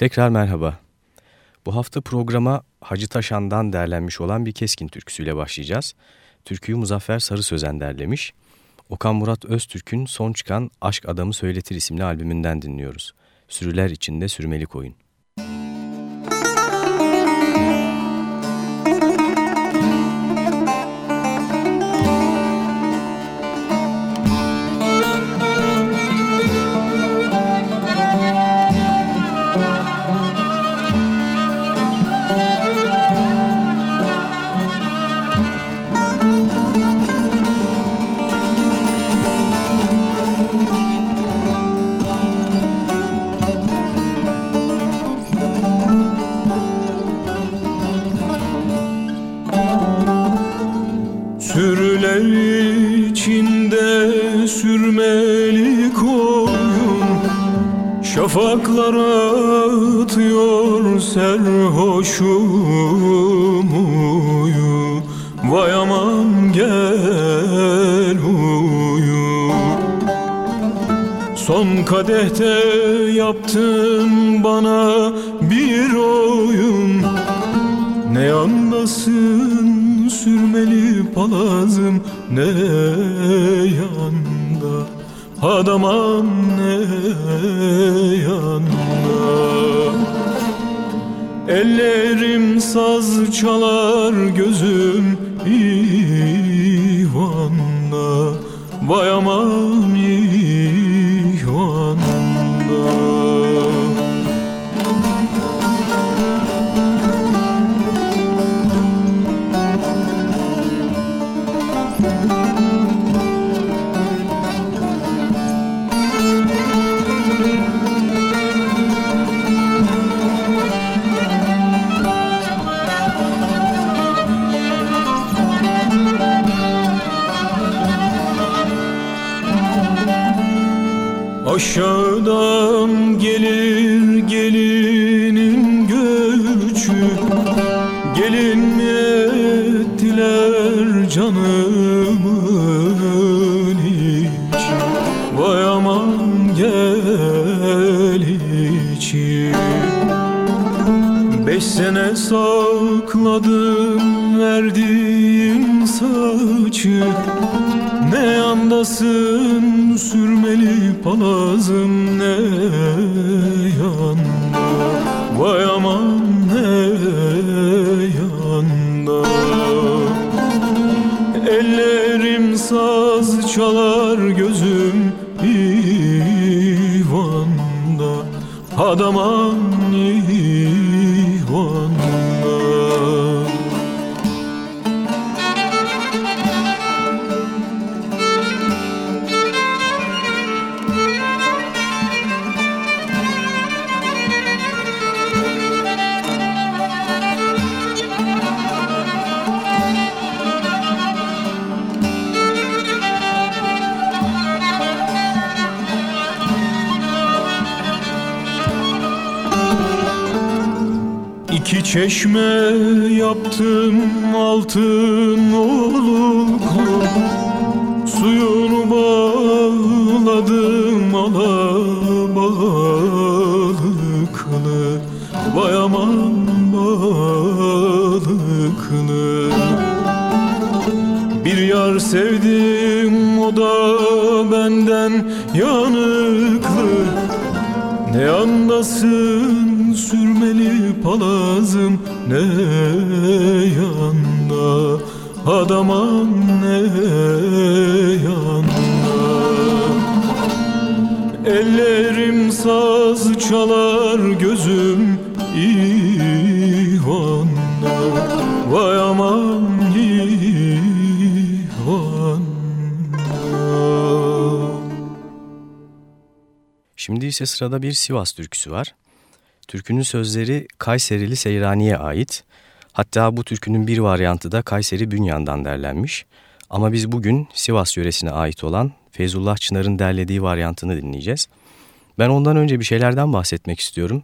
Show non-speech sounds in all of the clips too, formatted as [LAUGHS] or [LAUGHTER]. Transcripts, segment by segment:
Tekrar merhaba. Bu hafta programa Hacı Taşan'dan derlenmiş olan bir keskin türküsüyle başlayacağız. Türküyü Muzaffer Sarı Sözen derlemiş. Okan Murat Öztürk'ün son çıkan Aşk Adamı Söyletir isimli albümünden dinliyoruz. Sürüler içinde sürmeli koyun. Vay aman Çeşme yaptım altın oluklu. Suyunu bağladım alabalıklı. Vay balıklı. Bir yar sevdim o da benden yanıklı. Ne sürmeli palazım ne yanda? Adamam ne yanda. Ellerim saz çalar gözüm ihvanda. Vay aman Şimdi ise sırada bir Sivas türküsü var. Türkünün sözleri Kayserili Seyrani'ye ait. Hatta bu türkünün bir varyantı da Kayseri Bünyan'dan derlenmiş. Ama biz bugün Sivas yöresine ait olan Feyzullah Çınar'ın derlediği varyantını dinleyeceğiz. Ben ondan önce bir şeylerden bahsetmek istiyorum.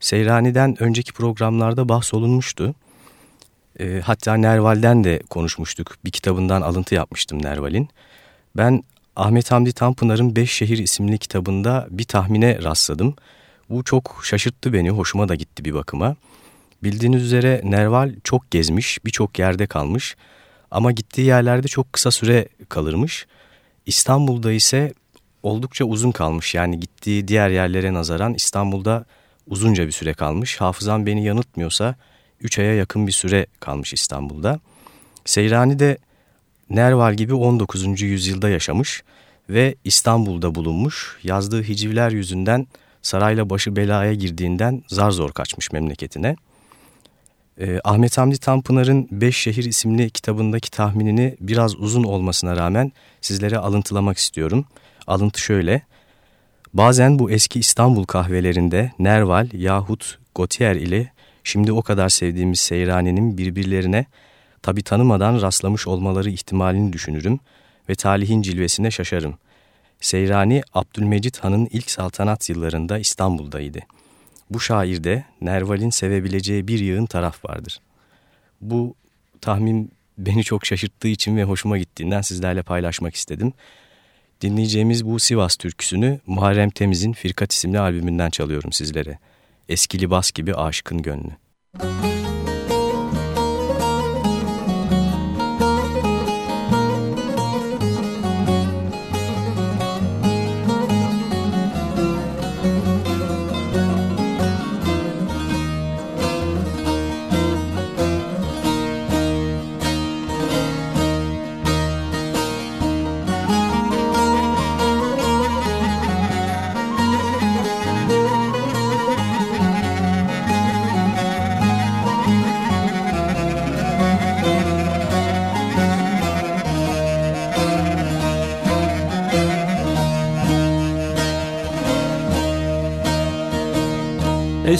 Seyrani'den önceki programlarda bahsolunmuştu. E, hatta Nerval'den de konuşmuştuk. Bir kitabından alıntı yapmıştım Nerval'in. Ben Ahmet Hamdi Tanpınar'ın Beş Şehir isimli kitabında bir tahmine rastladım. Bu çok şaşırttı beni, hoşuma da gitti bir bakıma. Bildiğiniz üzere Nerval çok gezmiş, birçok yerde kalmış ama gittiği yerlerde çok kısa süre kalırmış. İstanbul'da ise oldukça uzun kalmış. Yani gittiği diğer yerlere nazaran İstanbul'da uzunca bir süre kalmış. Hafızam beni yanıltmıyorsa 3 aya yakın bir süre kalmış İstanbul'da. Seyrani de Nerval gibi 19. yüzyılda yaşamış ve İstanbul'da bulunmuş. Yazdığı hicivler yüzünden sarayla başı belaya girdiğinden zar zor kaçmış memleketine. Ee, Ahmet Hamdi Tanpınar'ın Beş Şehir isimli kitabındaki tahminini biraz uzun olmasına rağmen sizlere alıntılamak istiyorum. Alıntı şöyle. Bazen bu eski İstanbul kahvelerinde Nerval yahut Gautier ile şimdi o kadar sevdiğimiz Seyrani'nin birbirlerine tabi tanımadan rastlamış olmaları ihtimalini düşünürüm ve talihin cilvesine şaşarım. Seyrani Abdülmecit Han'ın ilk saltanat yıllarında İstanbul'daydı. Bu şairde Nerval'in sevebileceği bir yığın taraf vardır. Bu tahmin beni çok şaşırttığı için ve hoşuma gittiğinden sizlerle paylaşmak istedim. Dinleyeceğimiz bu Sivas türküsünü Muharrem Temiz'in Firkat isimli albümünden çalıyorum sizlere. Eski libas gibi aşkın gönlü. Müzik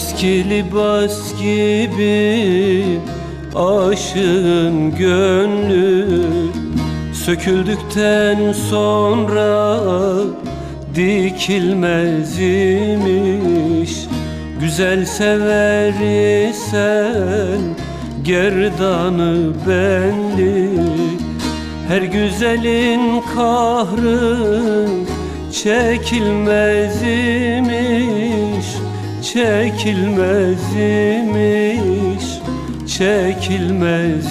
Eski libas gibi aşığın gönlü. Söküldükten sonra dikilmez imiş. Güzel sever isen gerdanı belli Her güzelin kahrı çekilmez imiş çekilmez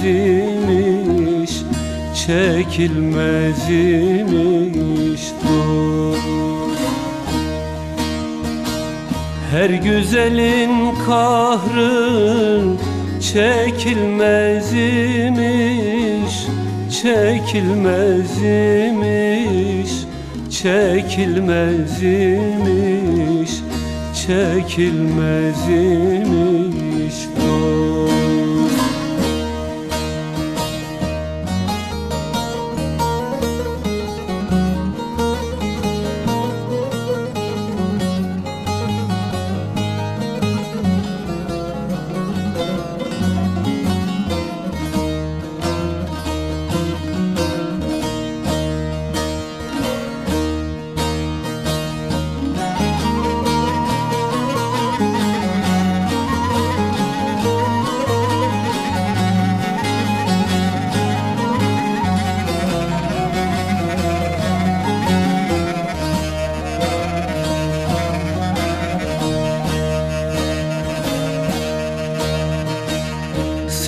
imiş çekilmez dur Her güzelin kahrı çekilmez imiş çekilmez imiş çekilmez imiş çekilmez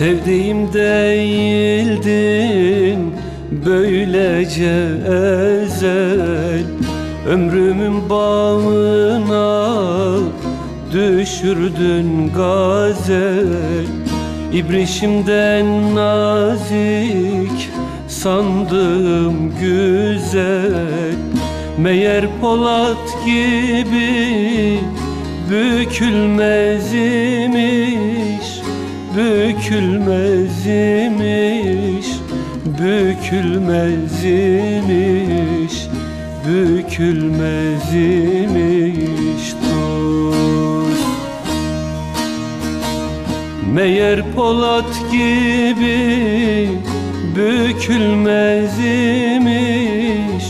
Sevdiğim değildin böylece ezel. Ömrümün bağına düşürdün gazel. İbrişimden nazik sandım güzel. Meğer Polat gibi bükülmez imiş bükülmez imiş Bükülmez imiş Bükülmez imiş dost Meğer Polat gibi Bükülmez imiş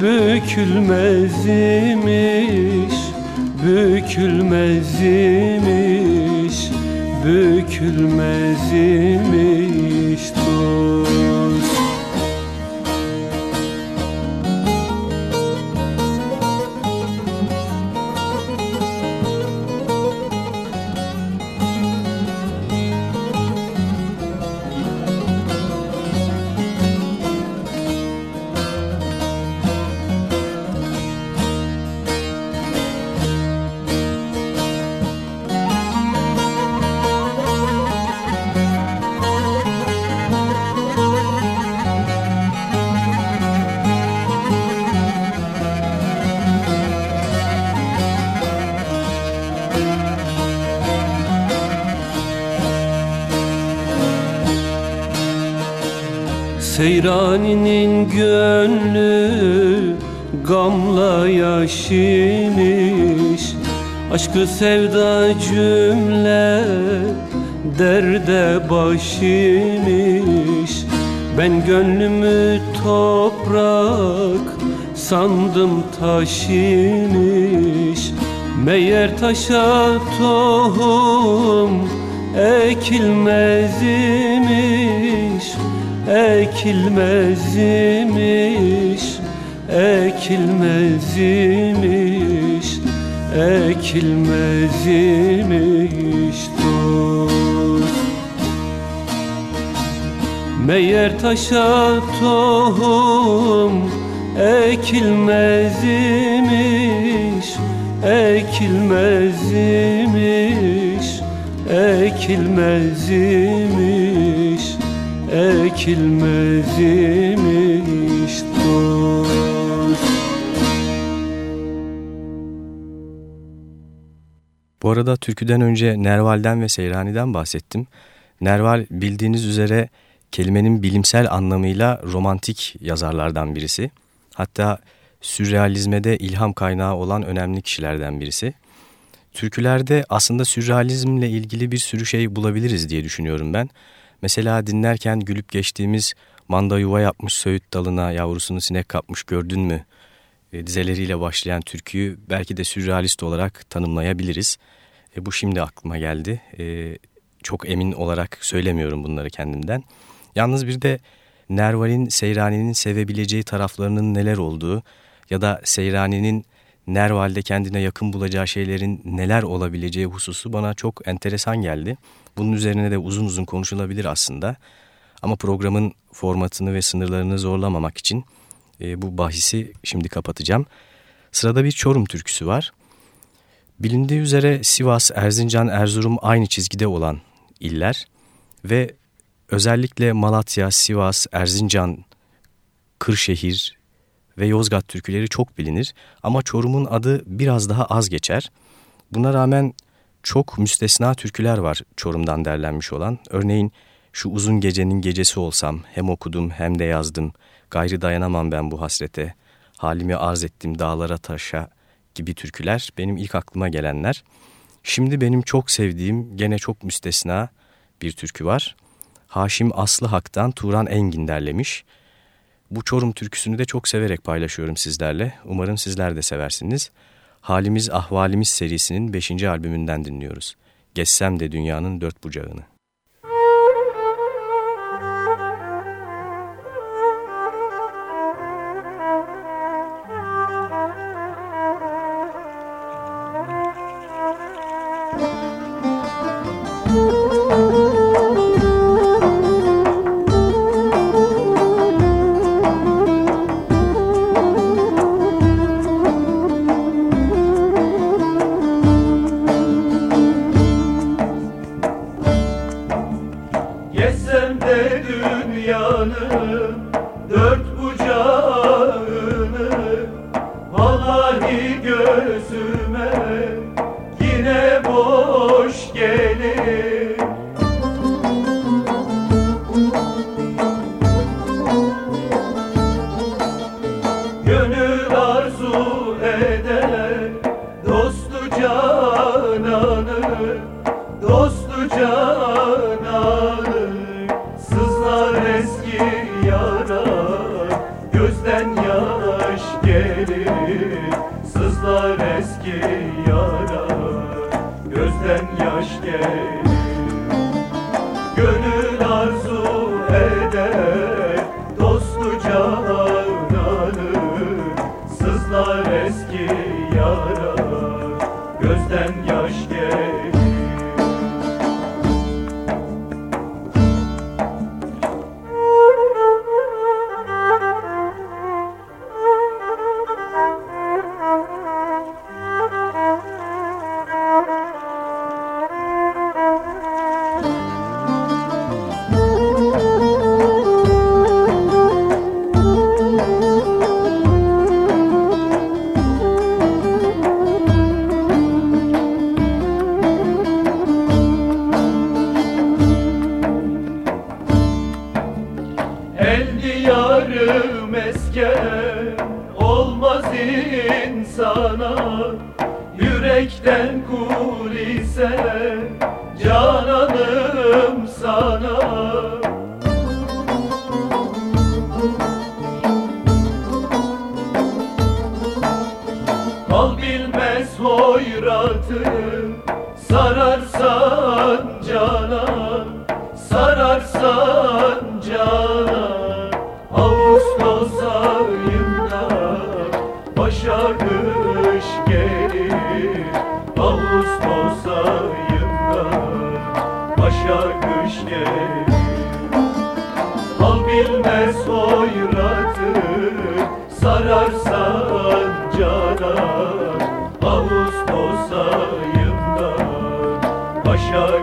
Bükülmez imiş Bükülmez imiş bükülmez imiş dost Seyrani'nin gönlü gamla yaşimiş Aşkı sevda cümle derde başimiş Ben gönlümü toprak sandım taşimiş Meğer taşa tohum ekilmez imiş Ekilmez imiş Ekilmez imiş Ekilmez imiş dost. Meğer taşa tohum ekilmez imiş Ekilmez imiş Ekilmez imiş Ekilmez imiş Bu arada türküden önce Nerval'den ve Seyrani'den bahsettim. Nerval bildiğiniz üzere kelimenin bilimsel anlamıyla romantik yazarlardan birisi. Hatta sürrealizme de ilham kaynağı olan önemli kişilerden birisi. Türkülerde aslında sürrealizmle ilgili bir sürü şey bulabiliriz diye düşünüyorum ben. Mesela dinlerken gülüp geçtiğimiz manda yuva yapmış söğüt dalına yavrusunu sinek kapmış gördün mü e, dizeleriyle başlayan türküyü belki de sürrealist olarak tanımlayabiliriz. E, bu şimdi aklıma geldi. E, çok emin olarak söylemiyorum bunları kendimden. Yalnız bir de Nerval'in Seyrani'nin sevebileceği taraflarının neler olduğu ya da Seyrani'nin Nerval'de kendine yakın bulacağı şeylerin neler olabileceği hususu bana çok enteresan geldi. Bunun üzerine de uzun uzun konuşulabilir aslında. Ama programın formatını ve sınırlarını zorlamamak için e, bu bahisi şimdi kapatacağım. Sırada bir Çorum türküsü var. Bilindiği üzere Sivas, Erzincan, Erzurum aynı çizgide olan iller ve özellikle Malatya, Sivas, Erzincan, Kırşehir ve Yozgat türküleri çok bilinir ama Çorum'un adı biraz daha az geçer. Buna rağmen çok müstesna türküler var Çorum'dan derlenmiş olan. Örneğin şu uzun gecenin gecesi olsam hem okudum hem de yazdım. Gayrı dayanamam ben bu hasrete. Halimi arz ettim dağlara taşa gibi türküler benim ilk aklıma gelenler. Şimdi benim çok sevdiğim gene çok müstesna bir türkü var. Haşim Aslı Hak'tan Turan Engin derlemiş. Bu Çorum türküsünü de çok severek paylaşıyorum sizlerle. Umarım sizler de seversiniz. Halimiz Ahvalimiz serisinin 5. albümünden dinliyoruz. Geçsem de dünyanın dört bucağını. Joe.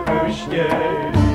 Gelir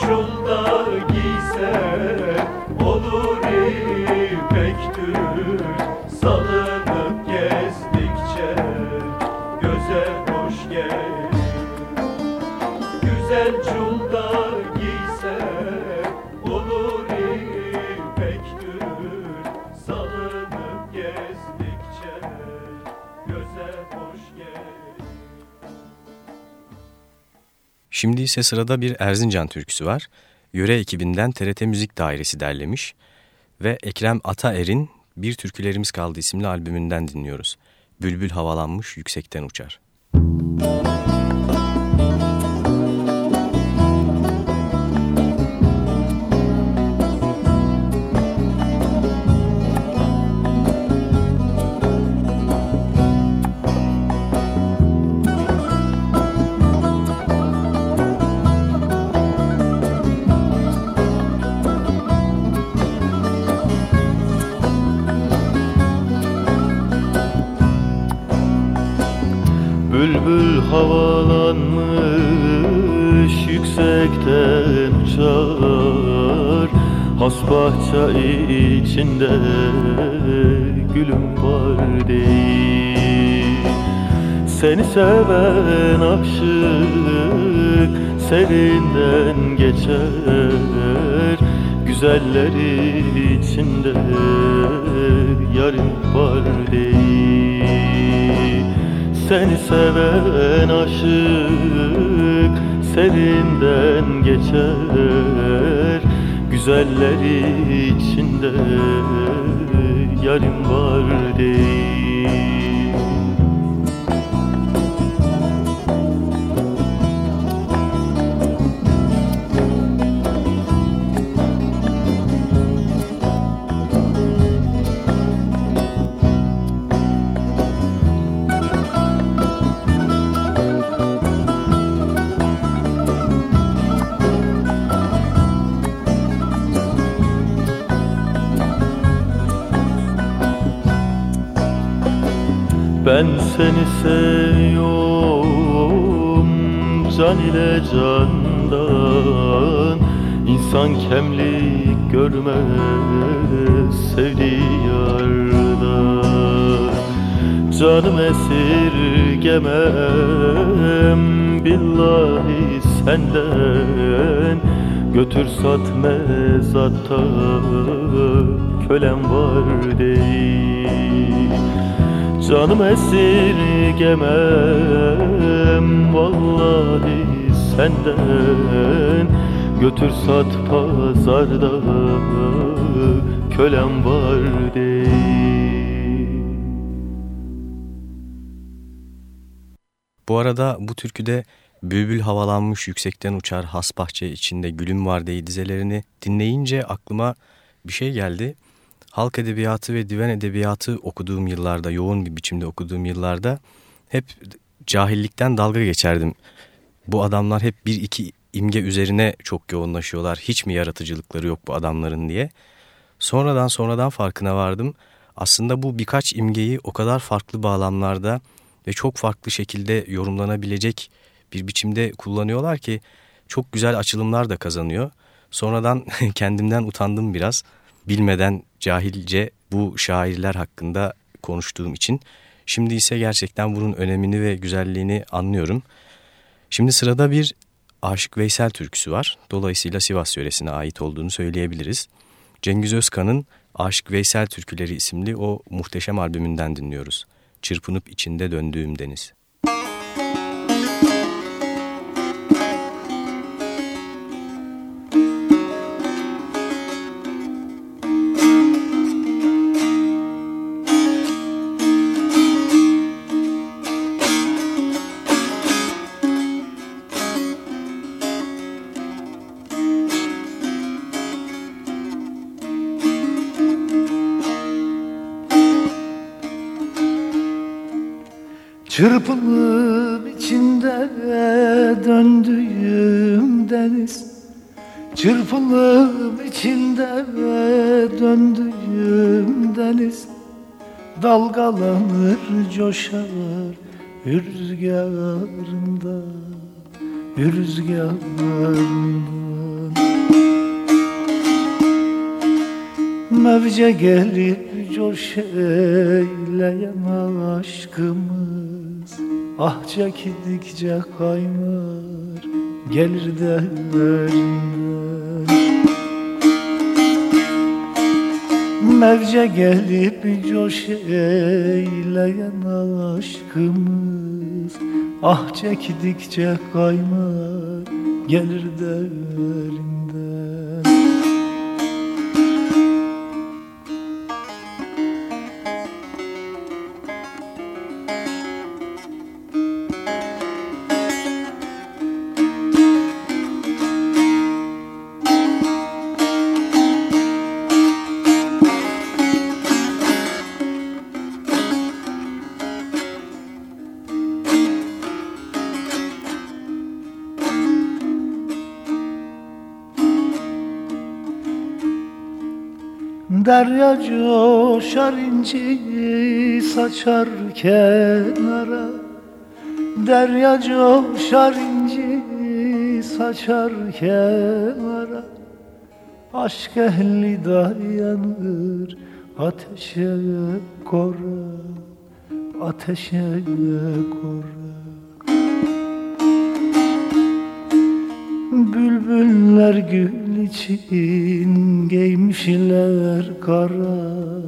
çulda giyse olur ipek tül Salınıp gezdikçe Şimdi ise sırada bir Erzincan türküsü var. Yöre ekibinden TRT Müzik Dairesi derlemiş ve Ekrem Ataer'in Bir Türkülerimiz Kaldı isimli albümünden dinliyoruz. Bülbül havalanmış yüksekten uçar. Bülbül içinde gülüm var değil. Seni seven aşık serinden geçer. Güzeller içinde yarın var değil. Seni seven aşık serinden geçer. Güzeller içinde yarın var değil ile candan İnsan kemlik görmez sevdiği yardan Canım esirgemem billahi senden Götür sat mezatta kölem var değil. Canım esirgemem vallahi senden Götür sat pazarda kölem var Bu arada bu türküde Bülbül havalanmış yüksekten uçar has bahçe içinde gülüm var diye dizelerini dinleyince aklıma bir şey geldi. Halk edebiyatı ve divan edebiyatı okuduğum yıllarda, yoğun bir biçimde okuduğum yıllarda hep cahillikten dalga geçerdim. Bu adamlar hep bir iki imge üzerine çok yoğunlaşıyorlar. Hiç mi yaratıcılıkları yok bu adamların diye. Sonradan sonradan farkına vardım. Aslında bu birkaç imgeyi o kadar farklı bağlamlarda ve çok farklı şekilde yorumlanabilecek bir biçimde kullanıyorlar ki çok güzel açılımlar da kazanıyor. Sonradan [LAUGHS] kendimden utandım biraz. Bilmeden cahilce bu şairler hakkında konuştuğum için. Şimdi ise gerçekten bunun önemini ve güzelliğini anlıyorum. Şimdi sırada bir Aşık Veysel türküsü var. Dolayısıyla Sivas yöresine ait olduğunu söyleyebiliriz. Cengiz Özkan'ın Aşık Veysel Türküleri isimli o muhteşem albümünden dinliyoruz. Çırpınıp içinde döndüğüm deniz. Çırpınıp içinde döndüğüm deniz. Çırpınıp içinde döndüğüm deniz. Dalgalanır coşar rüzgarında Rüzgarında. Mevce gelip coş eyleyen aşkımı Ah çekildikçe kaynar gelir derlerinden Mevce gelip coş eyleyen aşkımız Ah çekildikçe kaynar gelir derlerinden Derya coşar inci saçar kenara. Derya coşar inci saçar kenara. Aşk ehli dayanır ateşe kora Ateşe kora. Bülbüller gül için giymişler kara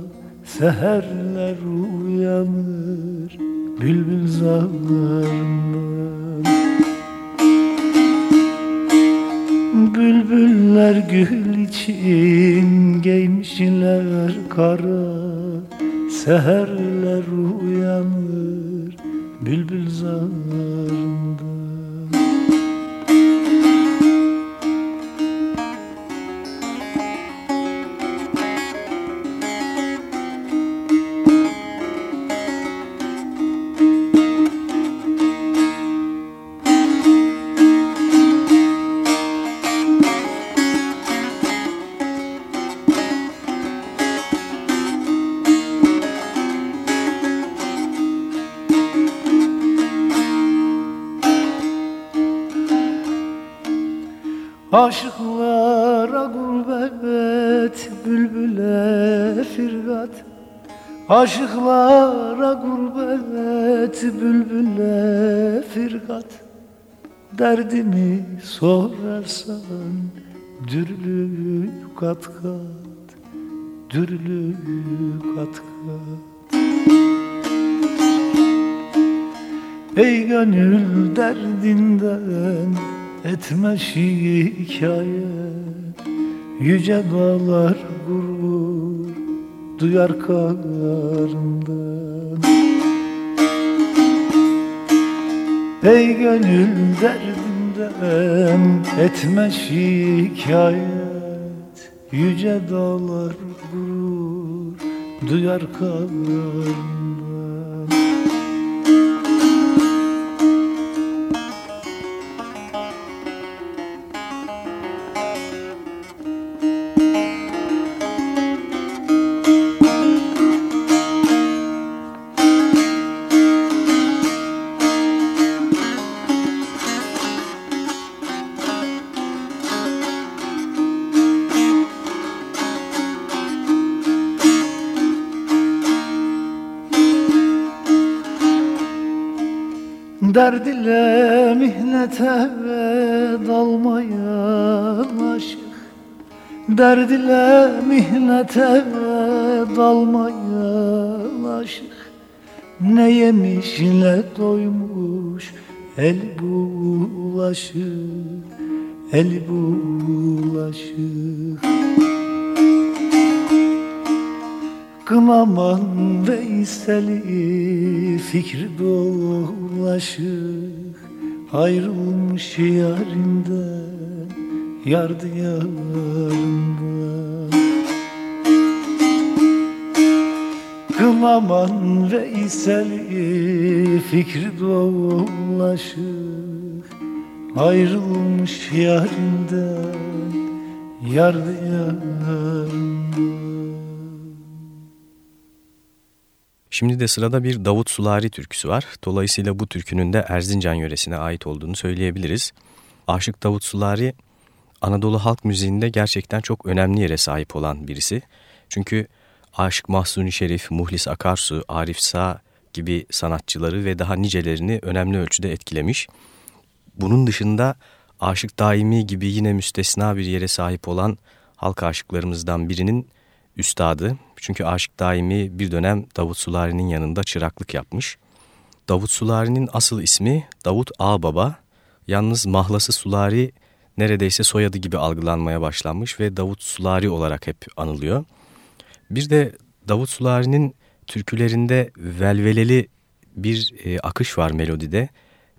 Seherler uyanır bülbül zarlarından Bülbüller gül için giymişler kara Seherler uyanır bülbül zarlarından Aşıklara gurbet, bülbüle firgat. Aşıklara gurbet bülbülle firkat Derdimi sorarsan dürlü kat kat Dürlü kat kat. Ey gönül derdinden etme şikayet Yüce dağlar gurur duyar karından Ey gönül derdinden etme şikayet Yüce dağlar gurur duyar karından Derd ile mihnete dalmayan aşık Derd ile mihnete dalmayan aşık Ne yemiş ne doymuş el bulaşık El bulaşık Kınaman Veysel'i fikri dolaşık Ayrılmış yarinden Yar diyarından Kınaman Veysel'i fikri dolaşık Ayrılmış yarinden Yar diyarından Şimdi de sırada bir Davut Sulari türküsü var. Dolayısıyla bu türkünün de Erzincan yöresine ait olduğunu söyleyebiliriz. Aşık Davut Sulari Anadolu halk müziğinde gerçekten çok önemli yere sahip olan birisi. Çünkü Aşık Mahsuni Şerif, Muhlis Akarsu, Arif Sağ gibi sanatçıları ve daha nicelerini önemli ölçüde etkilemiş. Bunun dışında Aşık Daimi gibi yine müstesna bir yere sahip olan halk aşıklarımızdan birinin üstadı. Çünkü Aşık Daimi bir dönem Davut Sulari'nin yanında çıraklık yapmış. Davut Sulari'nin asıl ismi Davut Ağbaba. Yalnız mahlası Sulari neredeyse soyadı gibi algılanmaya başlanmış ve Davut Sulari olarak hep anılıyor. Bir de Davut Sulari'nin türkülerinde velveleli bir e, akış var melodide.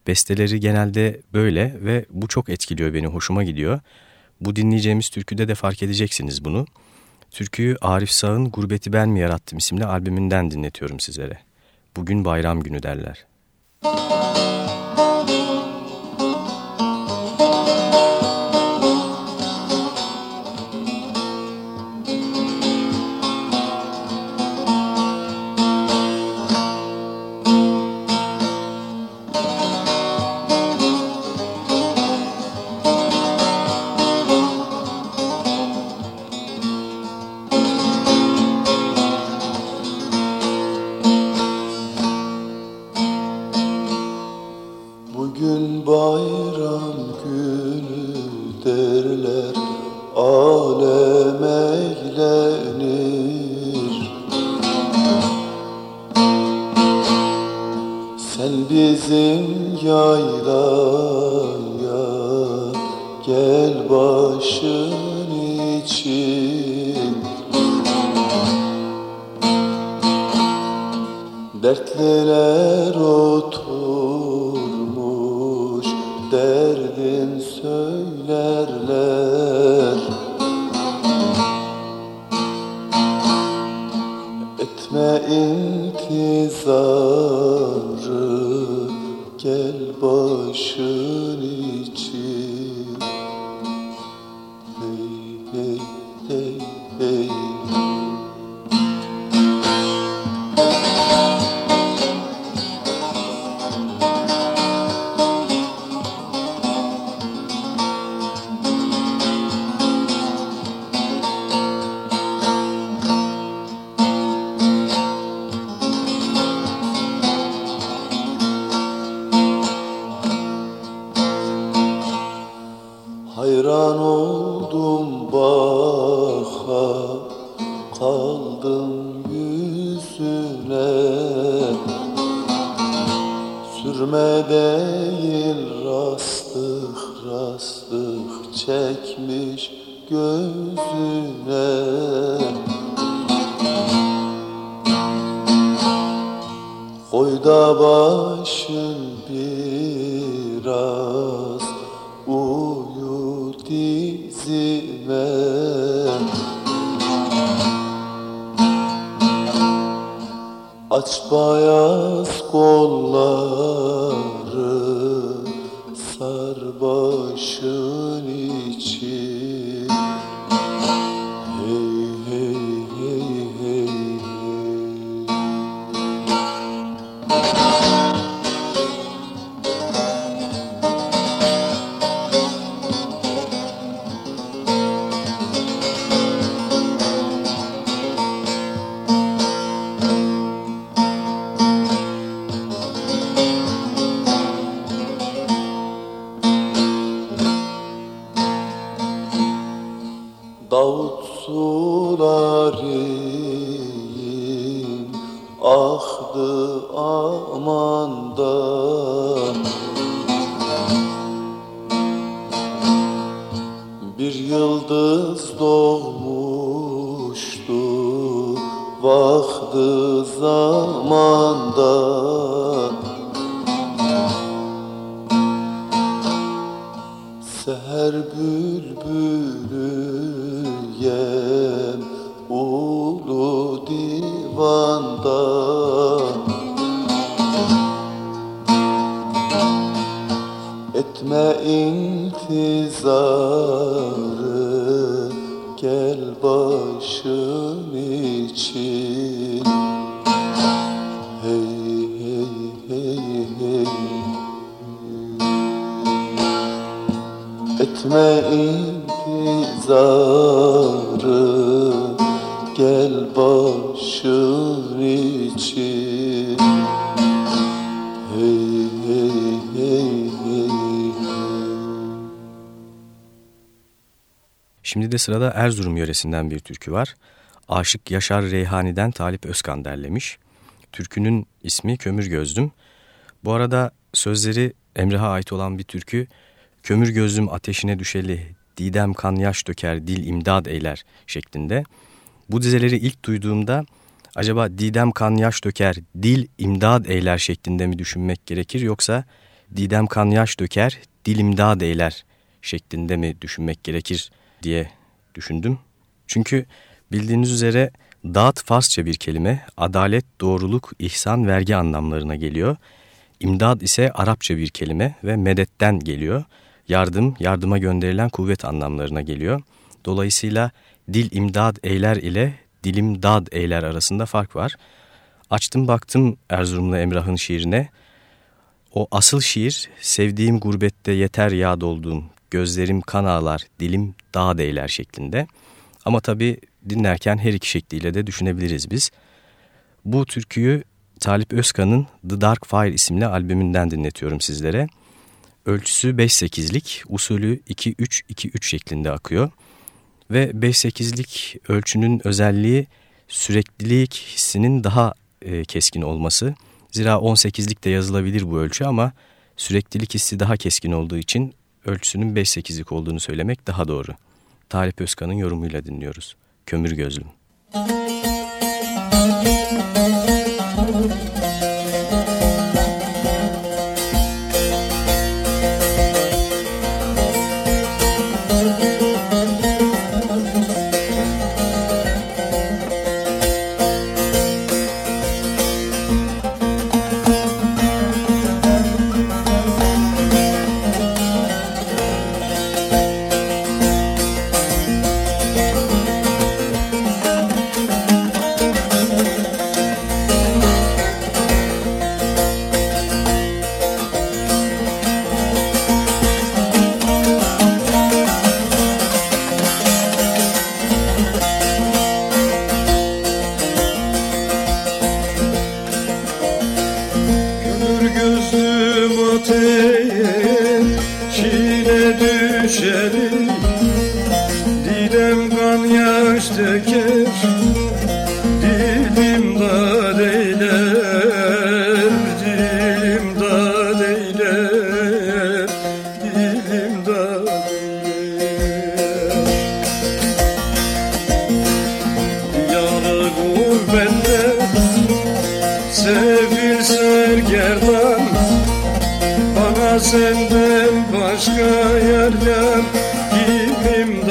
Besteleri genelde böyle ve bu çok etkiliyor beni, hoşuma gidiyor. Bu dinleyeceğimiz türküde de fark edeceksiniz bunu. Türküyü Arif Sağ'ın Gurbeti Ben Mi Yarattım isimli albümünden dinletiyorum sizlere. Bugün bayram günü derler. Müzik Sen bizim yaylaya gel başın için. Dertlere otur Aç bayaz kolları Etme intizarı Gel başın için Şimdi de sırada Erzurum yöresinden bir türkü var. Aşık Yaşar Reyhani'den Talip Özkan derlemiş. Türkünün ismi Kömür Gözlüm. Bu arada sözleri Emre'ye ait olan bir türkü. Kömür gözlüm ateşine düşeli, didem kan yaş döker, dil imdad eyler şeklinde. Bu dizeleri ilk duyduğumda acaba didem kan yaş döker, dil imdad eyler şeklinde mi düşünmek gerekir yoksa didem kan yaş döker, dil imdad eyler şeklinde mi düşünmek gerekir diye düşündüm. Çünkü bildiğiniz üzere dağıt Farsça bir kelime, adalet, doğruluk, ihsan, vergi anlamlarına geliyor. İmdad ise Arapça bir kelime ve medetten geliyor. Yardım, yardıma gönderilen kuvvet anlamlarına geliyor. Dolayısıyla dil imdad eyler ile dilim dad eyler arasında fark var. Açtım baktım Erzurumlu Emrah'ın şiirine. O asıl şiir sevdiğim gurbette yeter yad olduğum gözlerim kan ağlar dilim dağ eyler şeklinde. Ama tabii dinlerken her iki şekliyle de düşünebiliriz biz. Bu türküyü Talip Özkan'ın The Dark Fire isimli albümünden dinletiyorum sizlere. Ölçüsü 5-8'lik, usulü 2-3-2-3 şeklinde akıyor. Ve 5-8'lik ölçünün özelliği süreklilik hissinin daha e, keskin olması. Zira 18'lik de yazılabilir bu ölçü ama süreklilik hissi daha keskin olduğu için ölçüsünün 5-8'lik olduğunu söylemek daha doğru. Talip Özkan'ın yorumuyla dinliyoruz. Kömür Gözlüm. Kömür senden başka yer yar Kimim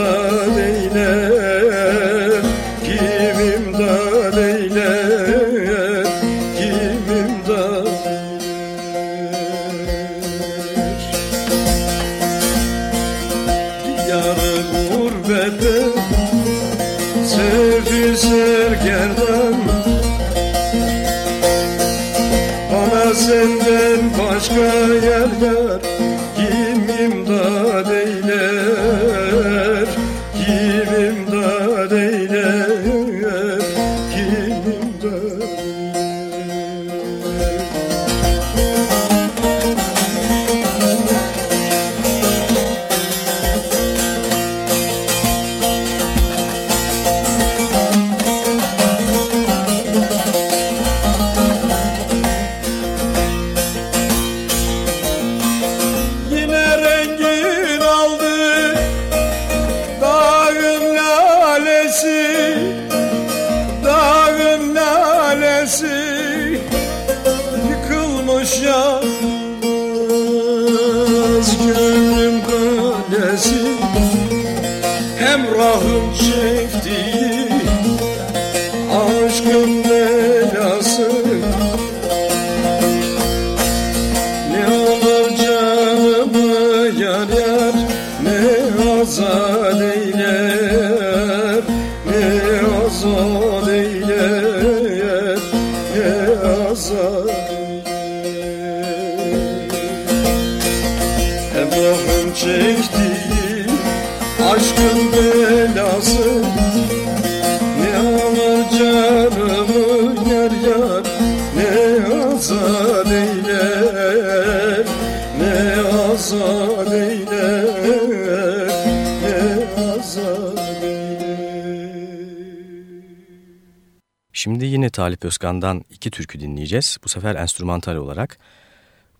yine Talip Özkan'dan iki türkü dinleyeceğiz. Bu sefer enstrümantal olarak.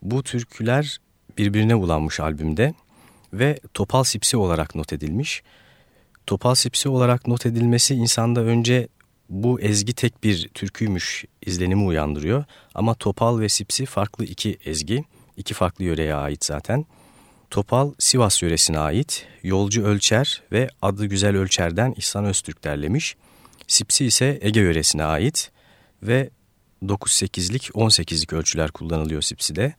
Bu türküler birbirine ulanmış albümde ve topal sipsi olarak not edilmiş. Topal sipsi olarak not edilmesi insanda önce bu ezgi tek bir türküymüş izlenimi uyandırıyor. Ama topal ve sipsi farklı iki ezgi, iki farklı yöreye ait zaten. Topal Sivas yöresine ait, Yolcu Ölçer ve Adı Güzel Ölçer'den İhsan Öztürk derlemiş. Sipsi ise Ege yöresine ait ve 9-8'lik 18'lik ölçüler kullanılıyor Sipsi'de.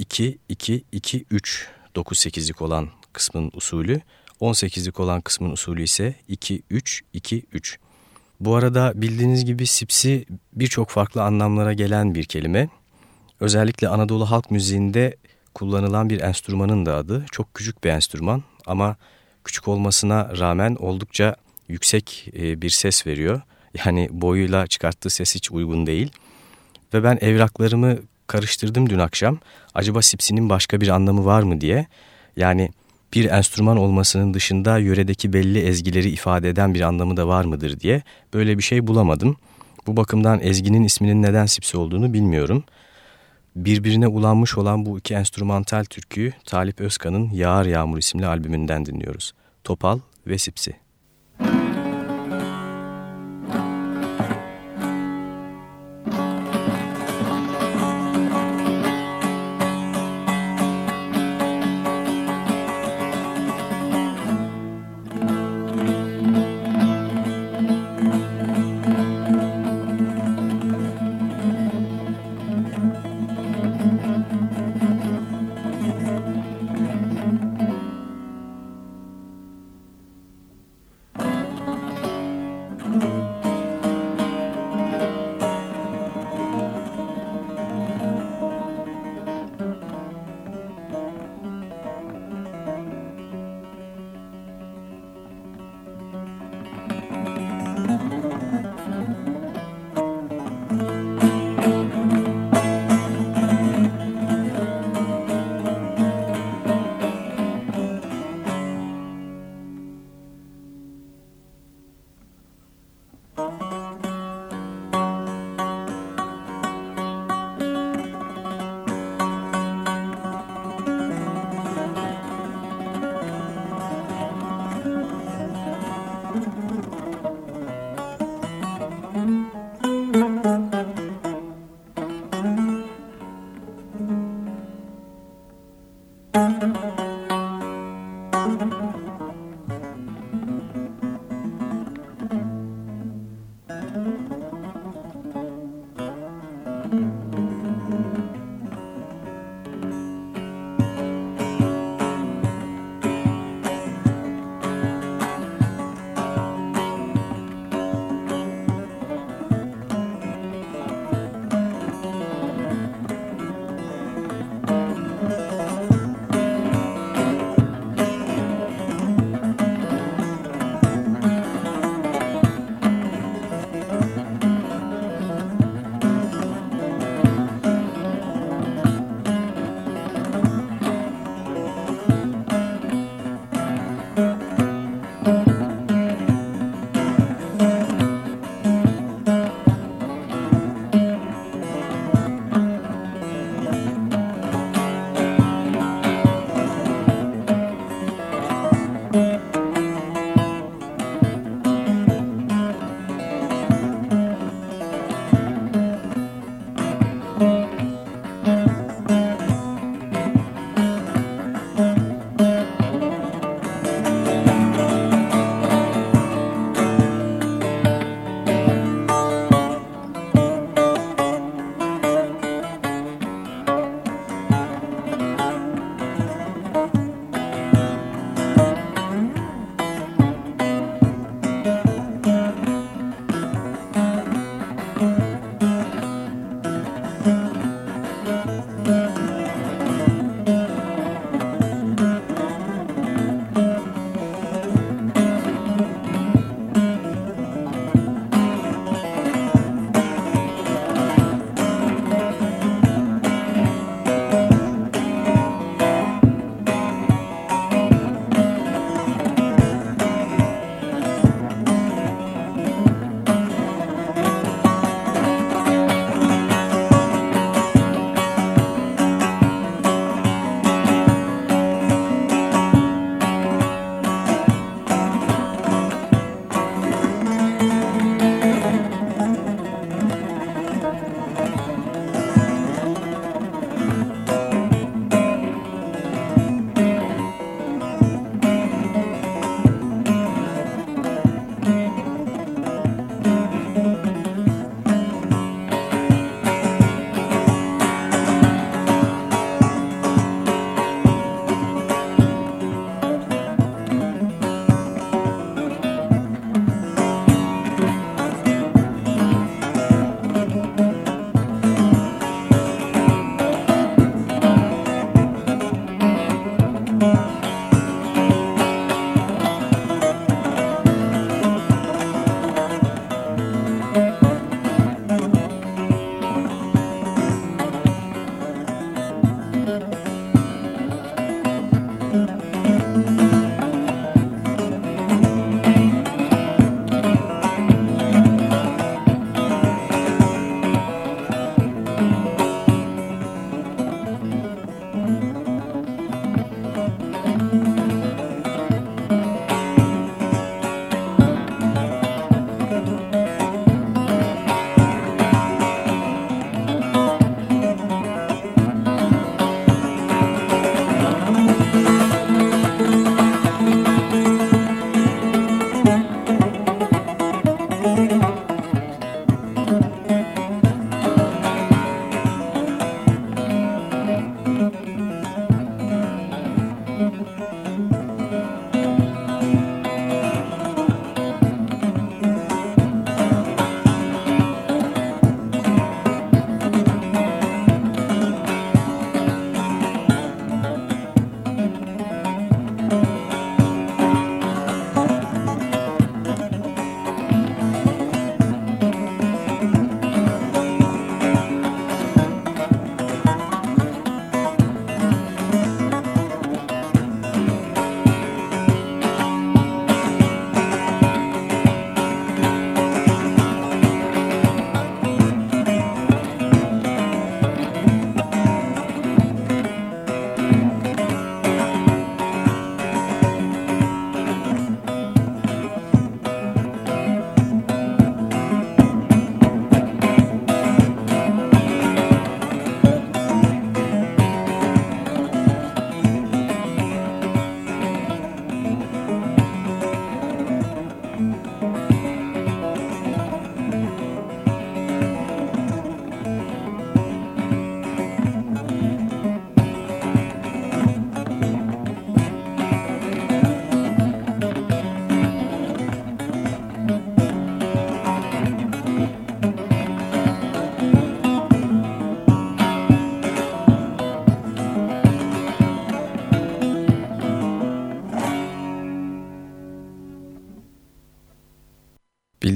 2-2-2-3 9-8'lik olan kısmın usulü, 18'lik olan kısmın usulü ise 2-3-2-3. Bu arada bildiğiniz gibi Sipsi birçok farklı anlamlara gelen bir kelime. Özellikle Anadolu halk müziğinde kullanılan bir enstrümanın da adı. Çok küçük bir enstrüman ama küçük olmasına rağmen oldukça yüksek e, bir ses veriyor. Yani boyuyla çıkarttığı ses hiç uygun değil. Ve ben evraklarımı karıştırdım dün akşam. Acaba sipsinin başka bir anlamı var mı diye. Yani bir enstrüman olmasının dışında yöredeki belli ezgileri ifade eden bir anlamı da var mıdır diye. Böyle bir şey bulamadım. Bu bakımdan ezginin isminin neden sipsi olduğunu bilmiyorum. Birbirine ulanmış olan bu iki enstrümantal türküyü Talip Özkan'ın Yağar Yağmur isimli albümünden dinliyoruz. Topal ve Sipsi.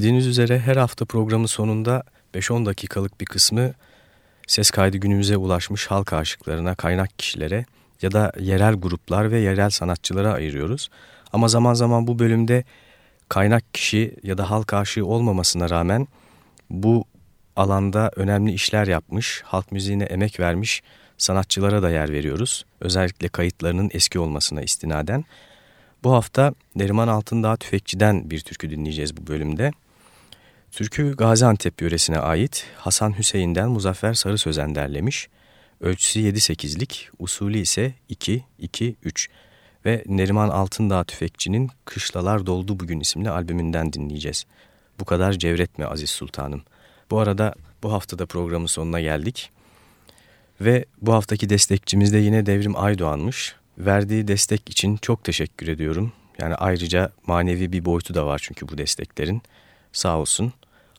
Bildiğiniz üzere her hafta programın sonunda 5-10 dakikalık bir kısmı ses kaydı günümüze ulaşmış halk aşıklarına, kaynak kişilere ya da yerel gruplar ve yerel sanatçılara ayırıyoruz. Ama zaman zaman bu bölümde kaynak kişi ya da halk aşığı olmamasına rağmen bu alanda önemli işler yapmış, halk müziğine emek vermiş sanatçılara da yer veriyoruz. Özellikle kayıtlarının eski olmasına istinaden. Bu hafta Neriman Altındağ Tüfekçi'den bir türkü dinleyeceğiz bu bölümde. Türkü Gaziantep yöresine ait Hasan Hüseyin'den Muzaffer Sarı Sözen derlemiş. Ölçüsü 7-8'lik, usulü ise 2-2-3 ve Neriman Altındağ Tüfekçi'nin Kışlalar Doldu Bugün isimli albümünden dinleyeceğiz. Bu kadar cevretme Aziz Sultanım. Bu arada bu haftada programın sonuna geldik. Ve bu haftaki destekçimiz de yine Devrim Aydoğan'mış. Verdiği destek için çok teşekkür ediyorum. Yani ayrıca manevi bir boyutu da var çünkü bu desteklerin. Sağ olsun.